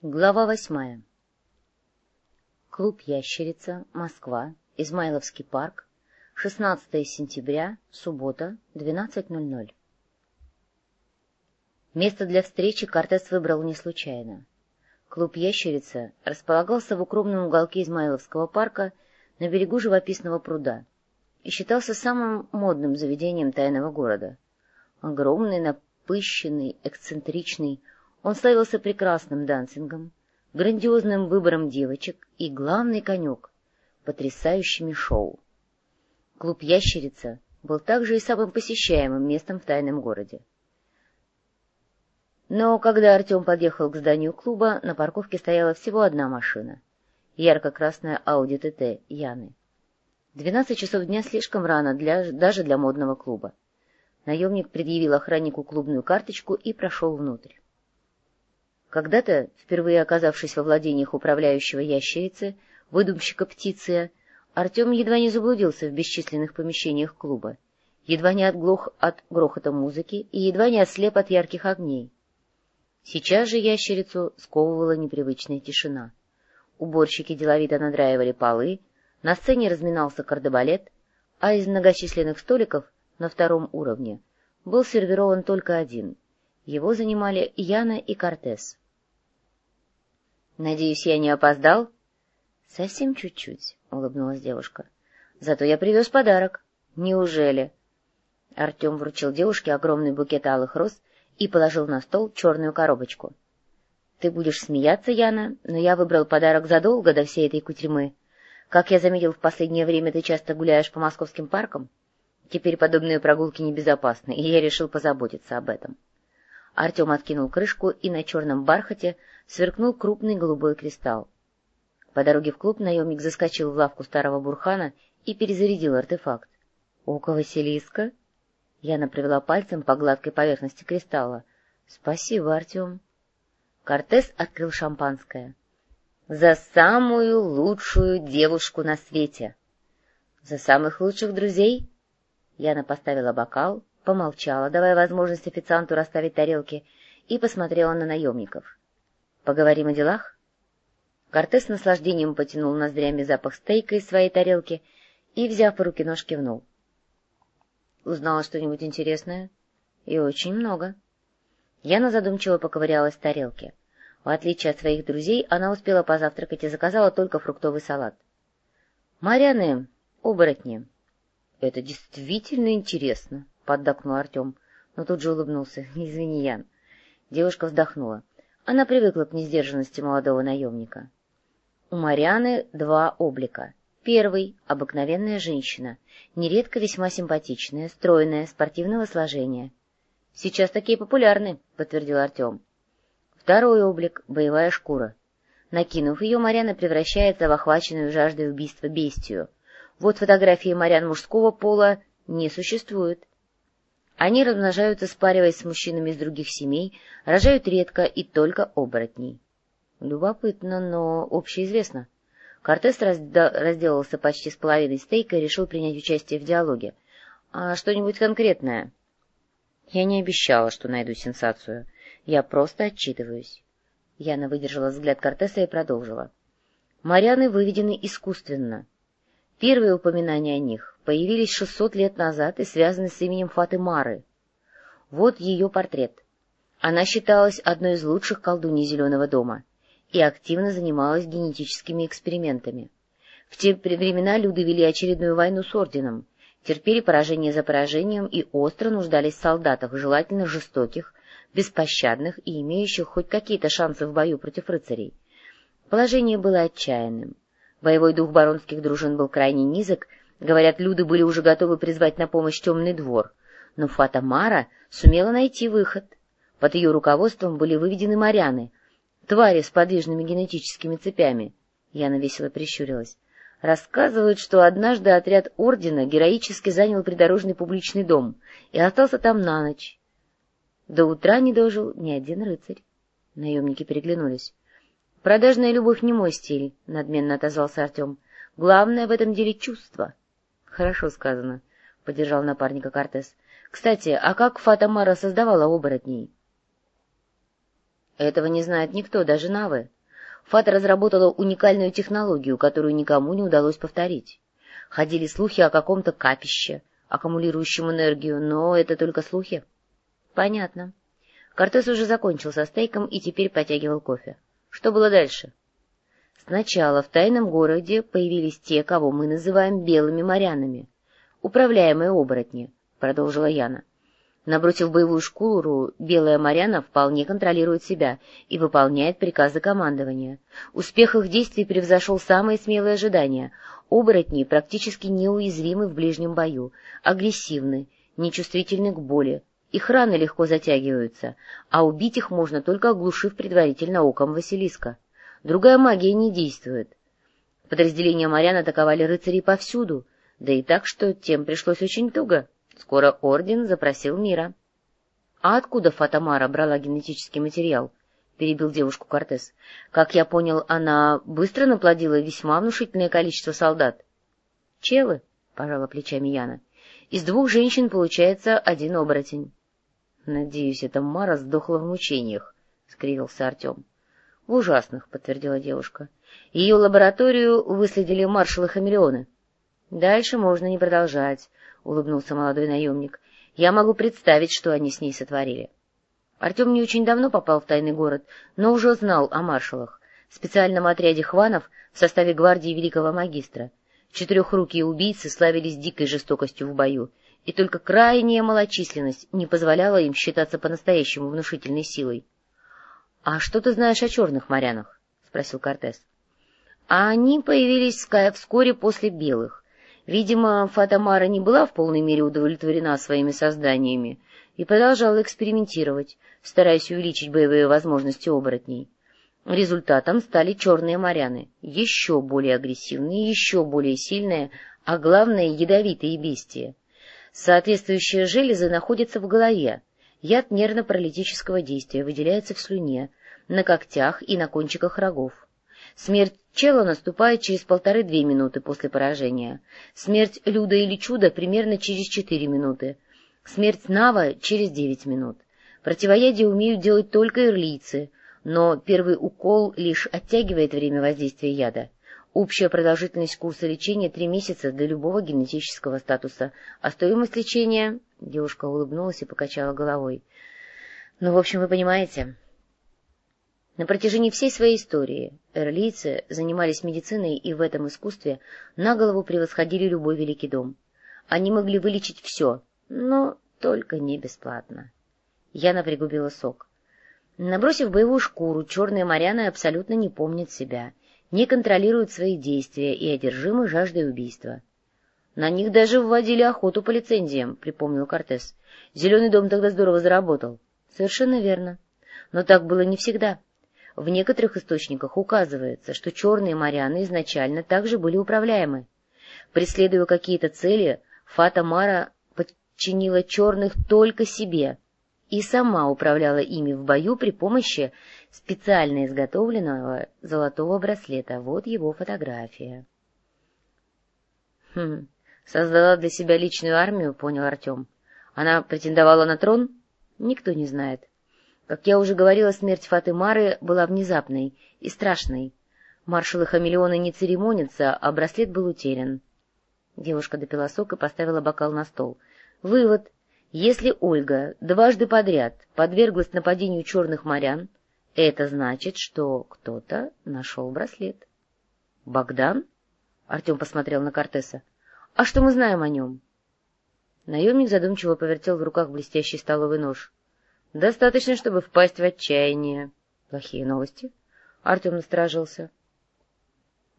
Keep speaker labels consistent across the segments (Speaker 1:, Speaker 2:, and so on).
Speaker 1: Глава восьмая. Клуб «Ящерица», Москва, Измайловский парк, 16 сентября, суббота, 12.00. Место для встречи Кортес выбрал не случайно. Клуб «Ящерица» располагался в укромном уголке Измайловского парка на берегу живописного пруда и считался самым модным заведением тайного города. Огромный, напыщенный, эксцентричный, он славился прекрасным дансингом, грандиозным выбором девочек и, главный конек, потрясающими шоу. Клуб «Ящерица» был также и самым посещаемым местом в тайном городе. Но когда Артем подъехал к зданию клуба, на парковке стояла всего одна машина — ярко-красная Audi TT Яны. Двенадцать часов дня слишком рано для, даже для модного клуба. Наемник предъявил охраннику клубную карточку и прошел внутрь. Когда-то, впервые оказавшись во владениях управляющего ящерицы, выдумщика птицы, Артем едва не заблудился в бесчисленных помещениях клуба, едва не отглох от грохота музыки и едва не ослеп от ярких огней. Сейчас же ящерицу сковывала непривычная тишина. Уборщики деловито надраивали полы, на сцене разминался кардебалет, а из многочисленных столиков на втором уровне был сервирован только один — его занимали Яна и Кортес. «Надеюсь, я не опоздал?» «Совсем чуть-чуть», — улыбнулась девушка. «Зато я привез подарок». «Неужели?» Артем вручил девушке огромный букет алых роз и положил на стол черную коробочку. «Ты будешь смеяться, Яна, но я выбрал подарок задолго до всей этой кутерьмы. Как я заметил, в последнее время ты часто гуляешь по московским паркам. Теперь подобные прогулки небезопасны, и я решил позаботиться об этом». Артем откинул крышку, и на черном бархате сверкнул крупный голубой кристалл. По дороге в клуб наемник заскочил в лавку старого бурхана и перезарядил артефакт. — Око Василиска? Яна провела пальцем по гладкой поверхности кристалла. — Спасибо, Артем. Кортес открыл шампанское. — За самую лучшую девушку на свете! — За самых лучших друзей? Яна поставила бокал, помолчала, давая возможность официанту расставить тарелки, и посмотрела на наемников. — Поговорим о делах? Кортес с наслаждением потянул ноздрями запах стейка из своей тарелки и, взяв по руки нож, кивнул. — Узнала что-нибудь интересное? — И очень много. Яна задумчиво поковырялась в тарелке. В отличие от своих друзей, она успела позавтракать и заказала только фруктовый салат. — Маряны, оборотни. — Это действительно интересно, поддакнул Артем, но тут же улыбнулся. — Извини, Ян. Девушка вздохнула. Она привыкла к несдержанности молодого наемника. У Марианы два облика. Первый — обыкновенная женщина, нередко весьма симпатичная, стройная, спортивного сложения. — Сейчас такие популярны, — подтвердил Артем. Второй облик — боевая шкура. Накинув ее, Марьяна превращается в охваченную жаждой убийства бестию. Вот фотографии Марьян мужского пола не существует. Они размножаются, спариваясь с мужчинами из других семей, рожают редко и только оборотней. Любопытно, но общеизвестно. Кортес разделался почти с половиной стейка и решил принять участие в диалоге. А что-нибудь конкретное? Я не обещала, что найду сенсацию. Я просто отчитываюсь. Яна выдержала взгляд Кортеса и продолжила. Моряны выведены искусственно. Первые упоминания о них появились 600 лет назад и связаны с именем Фаты Мары. Вот ее портрет. Она считалась одной из лучших колдуней Зеленого дома и активно занималась генетическими экспериментами. В те времена люди вели очередную войну с орденом, терпели поражение за поражением и остро нуждались в солдатах, желательно жестоких, беспощадных и имеющих хоть какие-то шансы в бою против рыцарей. Положение было отчаянным. Боевой дух баронских дружин был крайне низок, говорят, люди были уже готовы призвать на помощь темный двор, но Фата Мара сумела найти выход. Под ее руководством были выведены моряны, твари с подвижными генетическими цепями. Яна весело прищурилась. Рассказывают, что однажды отряд ордена героически занял придорожный публичный дом и остался там на ночь. До утра не дожил ни один рыцарь. Наемники переглянулись. — Продажная любовь не мой стиль, — надменно отозвался Артем. — Главное в этом деле чувство. — Хорошо сказано, — поддержал напарника Кортес. — Кстати, а как Фатамара создавала оборотней? — Этого не знает никто, даже Навы. Фата разработала уникальную технологию, которую никому не удалось повторить. Ходили слухи о каком-то капище, аккумулирующем энергию, но это только слухи. — Понятно. Кортес уже закончил со стейком и теперь потягивал кофе. Что было дальше? Сначала в тайном городе появились те, кого мы называем белыми морянами. Управляемые оборотни, — продолжила Яна. Набросив боевую шкуру, белая Марьяна вполне контролирует себя и выполняет приказы командования. Успех их действий превзошел самые смелые ожидания. Оборотни практически неуязвимы в ближнем бою, агрессивны, нечувствительны к боли, их раны легко затягиваются, а убить их можно только оглушив предварительно оком Василиска. Другая магия не действует. Подразделения морян атаковали рыцарей повсюду, да и так, что тем пришлось очень туго. Скоро Орден запросил мира. — А откуда Фатамара брала генетический материал? — перебил девушку Кортес. — Как я понял, она быстро наплодила весьма внушительное количество солдат. — Челы, — пожала плечами Яна. — Из двух женщин получается один оборотень. Надеюсь, эта Мара сдохла в мучениях, — скривился Артем. — В ужасных, — подтвердила девушка. Ее лабораторию выследили маршалы-хамелеоны. — Дальше можно не продолжать, — улыбнулся молодой наемник. — Я могу представить, что они с ней сотворили. Артем не очень давно попал в тайный город, но уже знал о маршалах, специальном отряде хванов в составе гвардии великого магистра. Четырехрукие убийцы славились дикой жестокостью в бою, и только крайняя малочисленность не позволяла им считаться по-настоящему внушительной силой. — А что ты знаешь о черных морянах? — спросил Кортес. — А они появились вскоре после белых. Видимо, Фатамара не была в полной мере удовлетворена своими созданиями и продолжала экспериментировать, стараясь увеличить боевые возможности оборотней. Результатом стали черные моряны, еще более агрессивные, еще более сильные, а главное — ядовитые бестии. Соответствующие железы находятся в голове. Яд нервно-паралитического действия выделяется в слюне, на когтях и на кончиках рогов. Смерть чела наступает через полторы-две минуты после поражения. Смерть Люда или Чуда примерно через четыре минуты. Смерть Нава через девять минут. Противоядие умеют делать только ирлийцы, но первый укол лишь оттягивает время воздействия яда. Общая продолжительность курса лечения — три месяца для любого генетического статуса. А стоимость лечения... Девушка улыбнулась и покачала головой. Ну, в общем, вы понимаете... На протяжении всей своей истории эрлийцы занимались медициной и в этом искусстве на голову превосходили любой великий дом. Они могли вылечить все, но только не бесплатно. Яна пригубила сок. Набросив боевую шкуру, черные моряны абсолютно не помнят себя — не контролируют свои действия и одержимы жаждой убийства. На них даже вводили охоту по лицензиям, припомнил Кортес. Зеленый дом тогда здорово заработал. Совершенно верно. Но так было не всегда. В некоторых источниках указывается, что черные моряны изначально также были управляемы. Преследуя какие-то цели, Фата Мара подчинила черных только себе и сама управляла ими в бою при помощи специально изготовленного золотого браслета. Вот его фотография. Хм, создала для себя личную армию, понял Артем. Она претендовала на трон? Никто не знает. Как я уже говорила, смерть Фатымары была внезапной и страшной. Маршалы-хамелеоны не церемонятся, а браслет был утерян. Девушка допила сок и поставила бокал на стол. Вывод. Если Ольга дважды подряд подверглась нападению черных морян, это значит, что кто-то нашел браслет. — Богдан? — Артем посмотрел на Кортеса. — А что мы знаем о нем? Наемник задумчиво повертел в руках блестящий столовый нож. — Достаточно, чтобы впасть в отчаяние. — Плохие новости? Артем насторожился.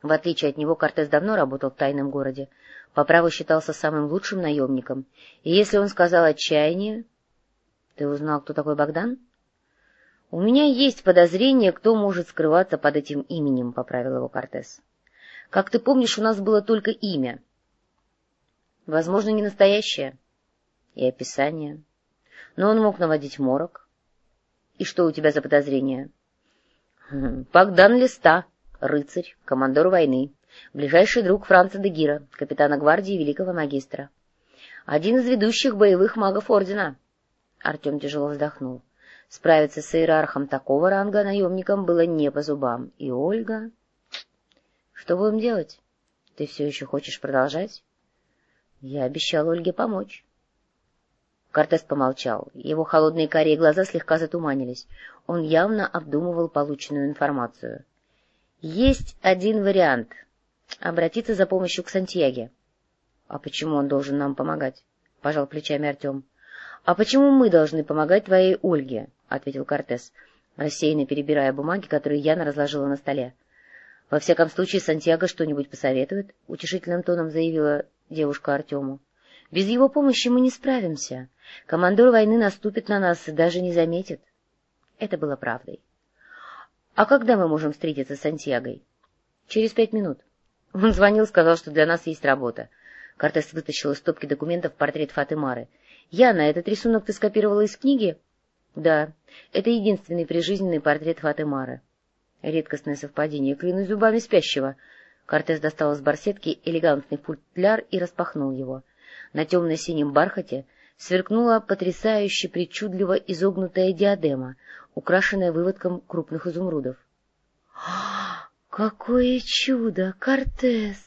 Speaker 1: В отличие от него, Кортес давно работал в тайном городе, по праву считался самым лучшим наемником, и если он сказал отчаяние... Ты узнал, кто такой Богдан? — У меня есть подозрение, кто может скрываться под этим именем, — поправил его Кортес. — Как ты помнишь, у нас было только имя. Возможно, не настоящее. И описание. Но он мог наводить морок. И что у тебя за подозрение? Хм, — Богдан Листа, рыцарь, командор войны ближайший друг Франца де Гира, капитана гвардии великого магистра. Один из ведущих боевых магов Ордена. Артем тяжело вздохнул. Справиться с иерархом такого ранга наемникам было не по зубам. И Ольга... Что будем делать? Ты все еще хочешь продолжать? Я обещал Ольге помочь. Кортес помолчал. Его холодные карие глаза слегка затуманились. Он явно обдумывал полученную информацию. Есть один вариант — обратиться за помощью к Сантьяге. — А почему он должен нам помогать? — пожал плечами Артем. — А почему мы должны помогать твоей Ольге? — ответил Кортес, рассеянно перебирая бумаги, которые Яна разложила на столе. — Во всяком случае, Сантьяго что-нибудь посоветует, — утешительным тоном заявила девушка Артему. — Без его помощи мы не справимся. Командор войны наступит на нас и даже не заметит. Это было правдой. «А когда мы можем встретиться с Сантьягой?» «Через пять минут». Он звонил, сказал, что для нас есть работа. Кортес вытащил из стопки документов портрет Фатымары. «Яна, этот рисунок ты скопировала из книги?» «Да, это единственный прижизненный портрет Фатымары». Редкостное совпадение, клянусь зубами спящего. Кортес достал из барсетки элегантный футляр и распахнул его. На темно-синем бархате сверкнула потрясающе причудливо изогнутая диадема, украшенная выводком крупных изумрудов. — Какое чудо, Кортес!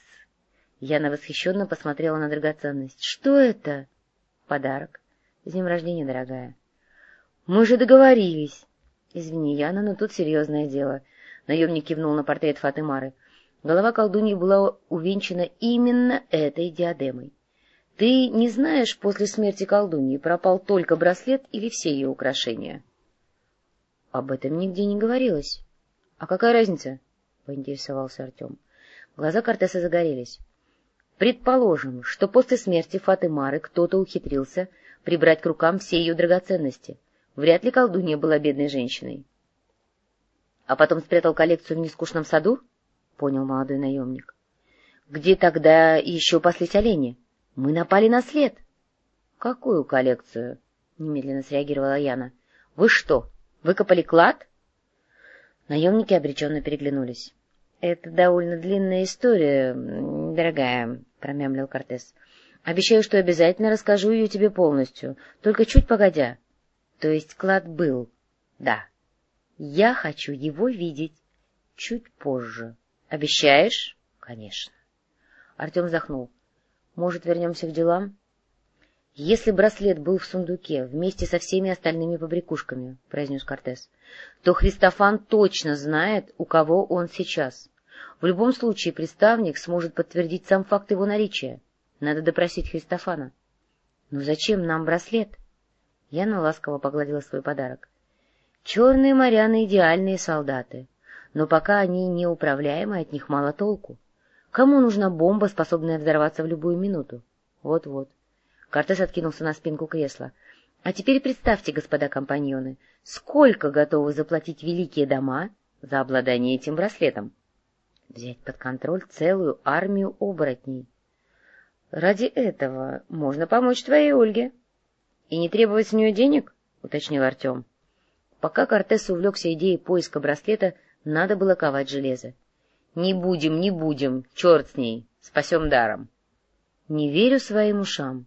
Speaker 1: Яна восхищенно посмотрела на драгоценность. — Что это? — Подарок. — С днем рождения, дорогая. — Мы же договорились. — Извини, Яна, но тут серьезное дело. Наемник кивнул на портрет Фатымары. Голова колдуньи была увенчана именно этой диадемой. — Ты не знаешь, после смерти колдуньи пропал только браслет или все ее украшения? — об этом нигде не говорилось. — А какая разница? — поинтересовался Артем. Глаза Кортеса загорелись. — Предположим, что после смерти Фатымары кто-то ухитрился прибрать к рукам все ее драгоценности. Вряд ли колдунья была бедной женщиной. — А потом спрятал коллекцию в нескучном саду? — понял молодой наемник. — Где тогда еще паслись олени? Мы напали на след. — Какую коллекцию? — немедленно среагировала Яна. — Вы что, Выкопали клад? Наемники обреченно переглянулись. — Это довольно длинная история, дорогая, — промямлил Кортес. — Обещаю, что обязательно расскажу ее тебе полностью, только чуть погодя. То есть клад был, да. Я хочу его видеть чуть позже. Обещаешь? — Конечно. Артем вздохнул. — Может, вернемся к делам? — Если браслет был в сундуке вместе со всеми остальными побрякушками, — произнес Кортес, — то Христофан точно знает, у кого он сейчас. В любом случае представник сможет подтвердить сам факт его наличия. Надо допросить Христофана. — Но зачем нам браслет? Яна ласково погладила свой подарок. — Черные моряны — идеальные солдаты, но пока они неуправляемы, от них мало толку. Кому нужна бомба, способная взорваться в любую минуту? Вот-вот. — Кортес откинулся на спинку кресла. — А теперь представьте, господа компаньоны, сколько готовы заплатить великие дома за обладание этим браслетом? Взять под контроль целую армию оборотней. Ради этого можно помочь твоей Ольге. — И не требовать с нее денег? — уточнил Артем. Пока Кортес увлекся идеей поиска браслета, надо было ковать железо. — Не будем, не будем, черт с ней, спасем даром. — Не верю своим ушам.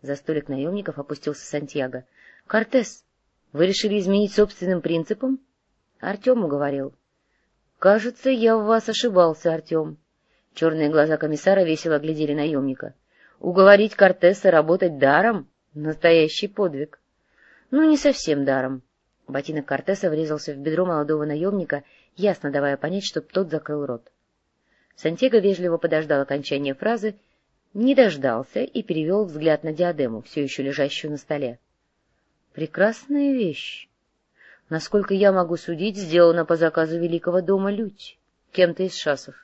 Speaker 1: За столик наемников опустился Сантьяго. — Кортес, вы решили изменить собственным принципам? Артем уговорил. — Кажется, я в вас ошибался, Артем. Черные глаза комиссара весело глядели наемника. — Уговорить Кортеса работать даром — настоящий подвиг. — Ну, не совсем даром. Ботинок Кортеса врезался в бедро молодого наемника, ясно давая понять, чтоб тот закрыл рот. Сантьяго вежливо подождал окончания фразы не дождался и перевел взгляд на диадему, все еще лежащую на столе. Прекрасная вещь. Насколько я могу судить, сделана по заказу великого дома Людь, кем-то из шасов.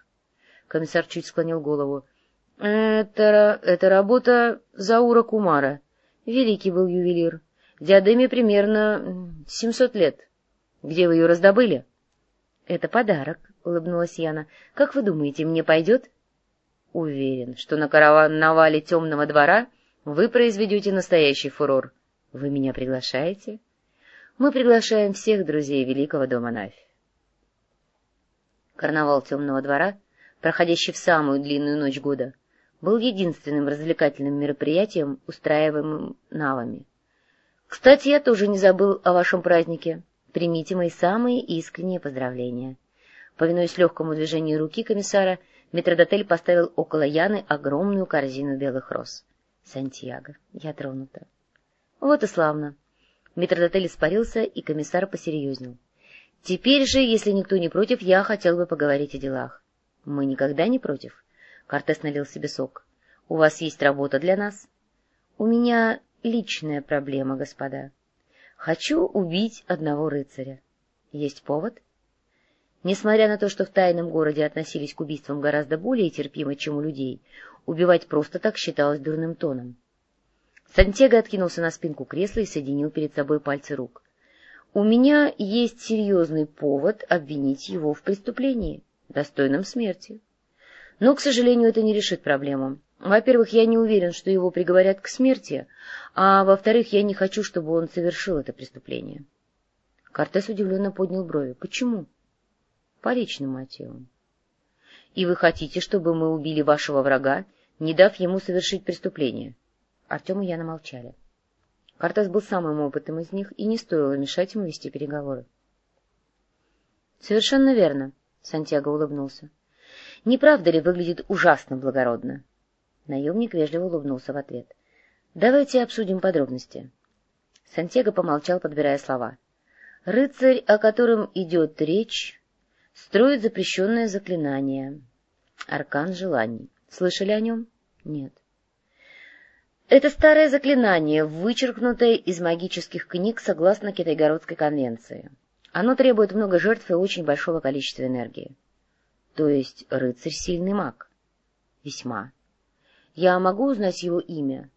Speaker 1: Комиссар чуть склонил голову. Это, это работа Заура Кумара. Великий был ювелир. Диадеме примерно семьсот лет. Где вы ее раздобыли? — Это подарок, — улыбнулась Яна. — Как вы думаете, мне пойдет? — Уверен, что на караван-навале темного двора вы произведете настоящий фурор. Вы меня приглашаете? Мы приглашаем всех друзей Великого дома Навь. Карнавал темного двора, проходящий в самую длинную ночь года, был единственным развлекательным мероприятием, устраиваемым навами. Кстати, я тоже не забыл о вашем празднике. Примите мои самые искренние поздравления. Повинуясь легкому движению руки комиссара, метродотель поставил около Яны огромную корзину белых роз. Сантьяго, я тронута. Вот и славно. Метродотель испарился, и комиссар посерьезнел. Теперь же, если никто не против, я хотел бы поговорить о делах. Мы никогда не против. Кортес налил себе сок. У вас есть работа для нас? У меня личная проблема, господа. Хочу убить одного рыцаря. Есть повод? Несмотря на то, что в тайном городе относились к убийствам гораздо более терпимо, чем у людей, убивать просто так считалось дурным тоном. Сантьяго откинулся на спинку кресла и соединил перед собой пальцы рук. — У меня есть серьезный повод обвинить его в преступлении, достойном смерти. Но, к сожалению, это не решит проблему. Во-первых, я не уверен, что его приговорят к смерти, а во-вторых, я не хочу, чтобы он совершил это преступление. Кортес удивленно поднял брови. — Почему? — По личным мотивам. — И вы хотите, чтобы мы убили вашего врага, не дав ему совершить преступление? Артем и Яна молчали. Кортес был самым опытным из них, и не стоило мешать ему вести переговоры. — Совершенно верно, — Сантьяго улыбнулся. — Не правда ли выглядит ужасно благородно? Наемник вежливо улыбнулся в ответ. — Давайте обсудим подробности. Сантьяго помолчал, подбирая слова. — Рыцарь, о котором идет речь, строит запрещенное заклинание. Аркан желаний. Слышали о нем? Нет. Это старое заклинание, вычеркнутое из магических книг согласно Китайгородской конвенции. Оно требует много жертв и очень большого количества энергии. То есть рыцарь — сильный маг? Весьма. Я могу узнать его имя?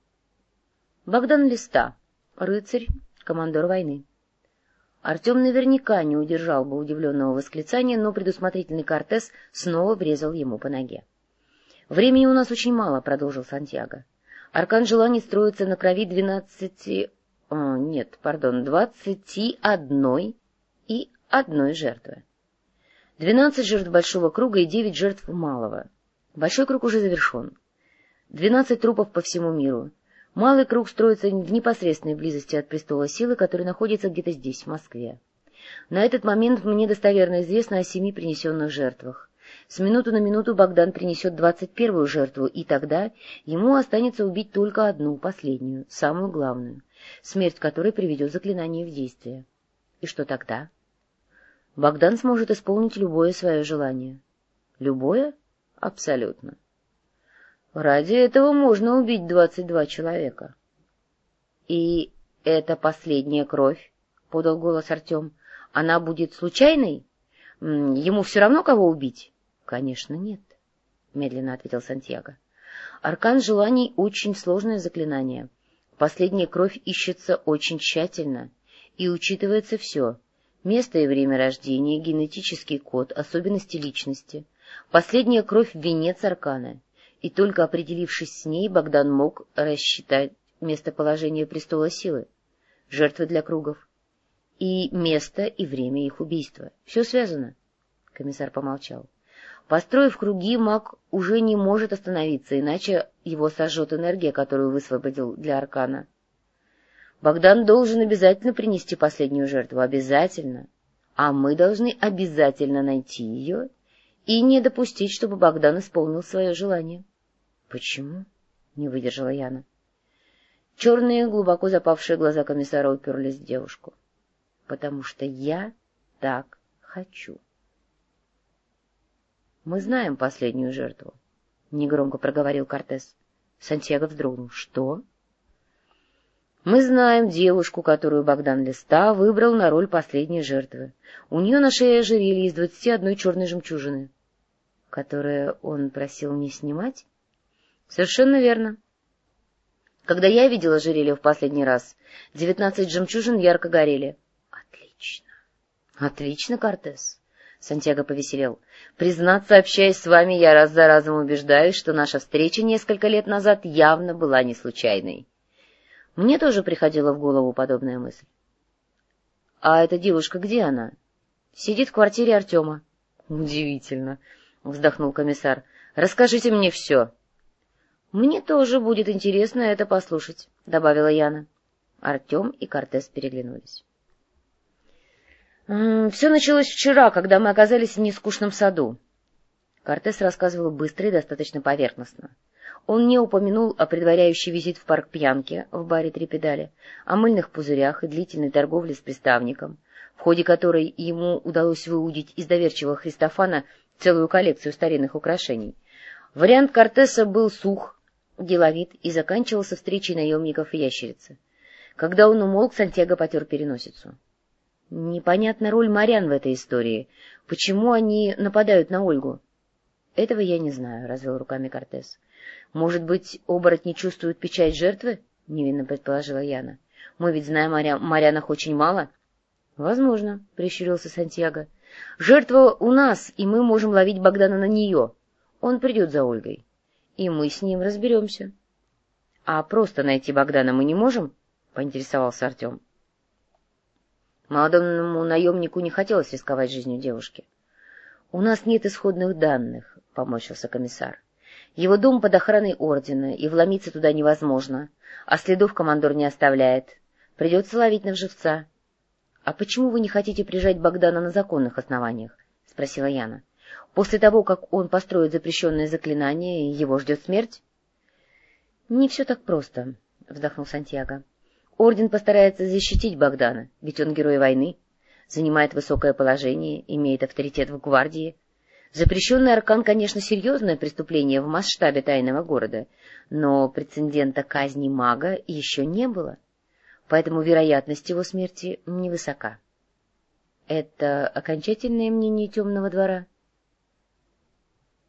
Speaker 1: Богдан Листа, рыцарь, командор войны. Артем наверняка не удержал бы удивленного восклицания, но предусмотрительный Кортес снова врезал ему по ноге. — Времени у нас очень мало, — продолжил Сантьяго. Аркан желаний строится на крови двенадцати... О, нет, пардон, двадцати одной и одной жертвы. Двенадцать жертв большого круга и девять жертв малого. Большой круг уже завершен. Двенадцать трупов по всему миру. Малый круг строится в непосредственной близости от престола силы, который находится где-то здесь, в Москве. На этот момент мне достоверно известно о семи принесенных жертвах. С минуту на минуту Богдан принесет двадцать первую жертву, и тогда ему останется убить только одну, последнюю, самую главную, смерть которой приведет заклинание в действие. И что тогда? Богдан сможет исполнить любое свое желание. Любое? Абсолютно. Ради этого можно убить двадцать два человека. — И это последняя кровь, — подал голос Артем. — Она будет случайной? Ему все равно, кого убить? — Конечно, нет, — медленно ответил Сантьяго. Аркан желаний — очень сложное заклинание. Последняя кровь ищется очень тщательно, и учитывается все — место и время рождения, генетический код, особенности личности. Последняя кровь — венец аркана — и только определившись с ней, Богдан мог рассчитать местоположение престола силы, жертвы для кругов, и место и время их убийства. Все связано. Комиссар помолчал. Построив круги, маг уже не может остановиться, иначе его сожжет энергия, которую высвободил для Аркана. Богдан должен обязательно принести последнюю жертву, обязательно. А мы должны обязательно найти ее и не допустить, чтобы Богдан исполнил свое желание. Почему? — не выдержала Яна. Черные, глубоко запавшие глаза комиссара уперлись в девушку. — Потому что я так хочу. — Мы знаем последнюю жертву, — негромко проговорил Кортес. Сантьяго вздрогнул. — Что? — Мы знаем девушку, которую Богдан Листа выбрал на роль последней жертвы. У нее на шее ожерелье из двадцати одной черной жемчужины. — Которое он просил не снимать? Совершенно верно. Когда я видела ожерелье в последний раз, девятнадцать жемчужин ярко горели. Отлично. Отлично, Кортес. Сантьяго повеселел. Признаться, общаясь с вами, я раз за разом убеждаюсь, что наша встреча несколько лет назад явно была не случайной. Мне тоже приходила в голову подобная мысль. — А эта девушка где она? — Сидит в квартире Артема. — Удивительно, — вздохнул комиссар. — Расскажите мне все. —— Мне тоже будет интересно это послушать, — добавила Яна. Артем и Кортес переглянулись. «Все началось вчера, когда мы оказались в нескучном саду». Кортес рассказывал быстро и достаточно поверхностно. Он не упомянул о предваряющий визит в парк пьянки в баре «Три педали», о мыльных пузырях и длительной торговле с приставником, в ходе которой ему удалось выудить из доверчивого Христофана целую коллекцию старинных украшений. Вариант Кортеса был сух, деловит и заканчивался встречей наемников и ящерицы. Когда он умолк, Сантьяго потер переносицу. Непонятна роль морян в этой истории. Почему они нападают на Ольгу? — Этого я не знаю, — развел руками Кортес. — Может быть, оборотни чувствуют печать жертвы? — невинно предположила Яна. — Мы ведь знаем о морянах очень мало. — Возможно, — прищурился Сантьяго. — Жертва у нас, и мы можем ловить Богдана на нее. Он придет за Ольгой, и мы с ним разберемся. — А просто найти Богдана мы не можем? —— поинтересовался Артем. Молодому наемнику не хотелось рисковать жизнью девушки. — У нас нет исходных данных, — поморщился комиссар. — Его дом под охраной ордена, и вломиться туда невозможно, а следов командор не оставляет. Придется ловить на живца. — А почему вы не хотите прижать Богдана на законных основаниях? — спросила Яна. — После того, как он построит запрещенное заклинание, его ждет смерть? — Не все так просто, — вздохнул Сантьяго. Орден постарается защитить Богдана, ведь он герой войны, занимает высокое положение, имеет авторитет в гвардии. Запрещенный аркан, конечно, серьезное преступление в масштабе тайного города, но прецедента казни мага еще не было, поэтому вероятность его смерти невысока. Это окончательное мнение темного двора?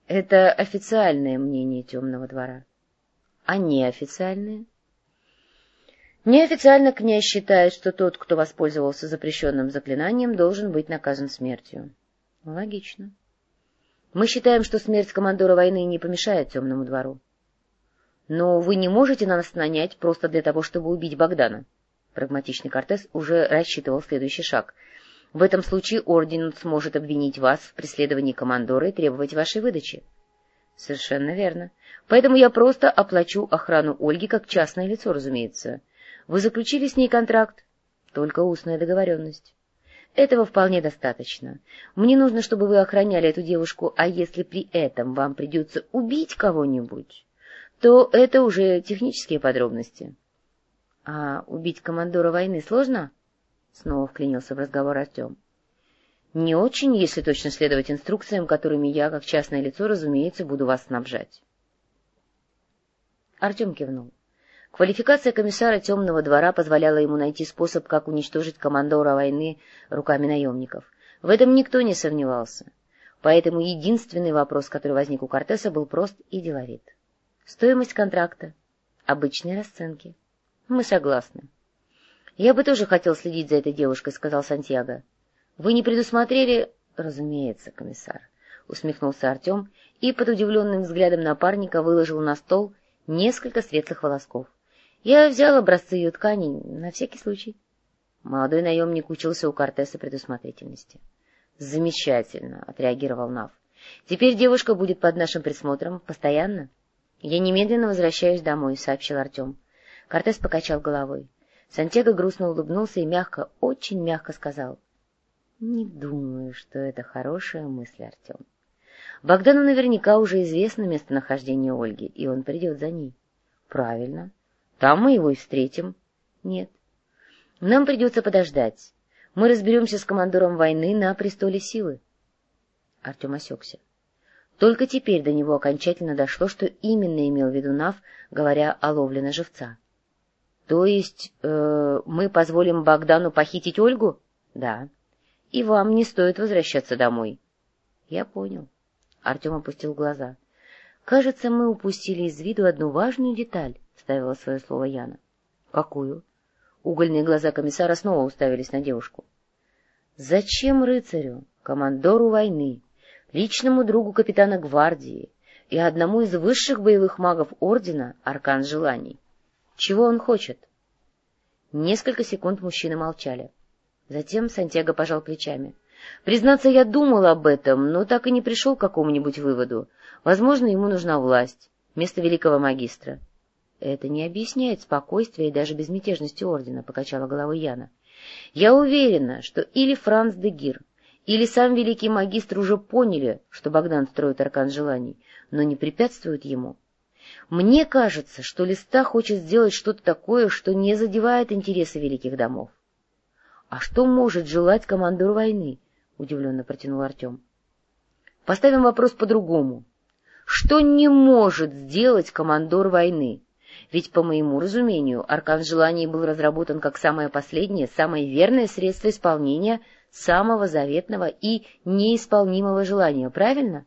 Speaker 1: Это официальное мнение темного двора. А неофициальное? Неофициально князь считает, что тот, кто воспользовался запрещенным заклинанием, должен быть наказан смертью. Логично. Мы считаем, что смерть командора войны не помешает темному двору. Но вы не можете нас нанять просто для того, чтобы убить Богдана. Прагматичный Кортес уже рассчитывал следующий шаг. В этом случае орден сможет обвинить вас в преследовании командора и требовать вашей выдачи. Совершенно верно. Поэтому я просто оплачу охрану Ольги как частное лицо, разумеется. Вы заключили с ней контракт? Только устная договоренность. Этого вполне достаточно. Мне нужно, чтобы вы охраняли эту девушку, а если при этом вам придется убить кого-нибудь, то это уже технические подробности. — А убить командора войны сложно? — снова вклинился в разговор Артем. — Не очень, если точно следовать инструкциям, которыми я, как частное лицо, разумеется, буду вас снабжать. Артем кивнул. Квалификация комиссара темного двора позволяла ему найти способ, как уничтожить командора войны руками наемников. В этом никто не сомневался. Поэтому единственный вопрос, который возник у Кортеса, был прост и деловит. Стоимость контракта. Обычные расценки. Мы согласны. Я бы тоже хотел следить за этой девушкой, сказал Сантьяго. Вы не предусмотрели... Разумеется, комиссар. Усмехнулся Артем и под удивленным взглядом напарника выложил на стол несколько светлых волосков. Я взял образцы ее тканей на всякий случай. Молодой наемник учился у Кортеса предусмотрительности. — Замечательно, — отреагировал Нав. — Теперь девушка будет под нашим присмотром постоянно. — Я немедленно возвращаюсь домой, — сообщил Артем. Кортес покачал головой. Сантьяго грустно улыбнулся и мягко, очень мягко сказал. — Не думаю, что это хорошая мысль, Артем. Богдану наверняка уже известно местонахождение Ольги, и он придет за ней. — Правильно. — там мы его и встретим. Нет. Нам придется подождать. Мы разберемся с командором войны на престоле силы. Артем осекся. Только теперь до него окончательно дошло, что именно имел в виду Нав, говоря о ловле на живца. — То есть э, мы позволим Богдану похитить Ольгу? — Да. — И вам не стоит возвращаться домой. — Я понял. Артем опустил глаза. — Кажется, мы упустили из виду одну важную деталь. — вставила свое слово Яна. — Какую? Угольные глаза комиссара снова уставились на девушку. — Зачем рыцарю, командору войны, личному другу капитана гвардии и одному из высших боевых магов ордена аркан желаний? Чего он хочет? Несколько секунд мужчины молчали. Затем Сантьяго пожал плечами. — Признаться, я думал об этом, но так и не пришел к какому-нибудь выводу. Возможно, ему нужна власть, место великого магистра. — Это не объясняет спокойствия и даже безмятежности ордена, — покачала головой Яна. Я уверена, что или Франц де Гир, или сам великий магистр уже поняли, что Богдан строит аркан желаний, но не препятствуют ему. Мне кажется, что Листа хочет сделать что-то такое, что не задевает интересы великих домов. — А что может желать командор войны? — удивленно протянул Артем. — Поставим вопрос по-другому. Что не может сделать командор войны? Ведь, по моему разумению, аркан желаний был разработан как самое последнее, самое верное средство исполнения самого заветного и неисполнимого желания, правильно?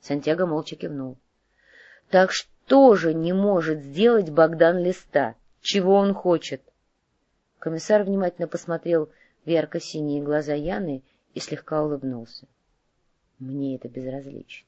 Speaker 1: Сантьяго молча кивнул. — Так что же не может сделать Богдан Листа? Чего он хочет? Комиссар внимательно посмотрел в ярко-синие глаза Яны и слегка улыбнулся. — Мне это безразлично.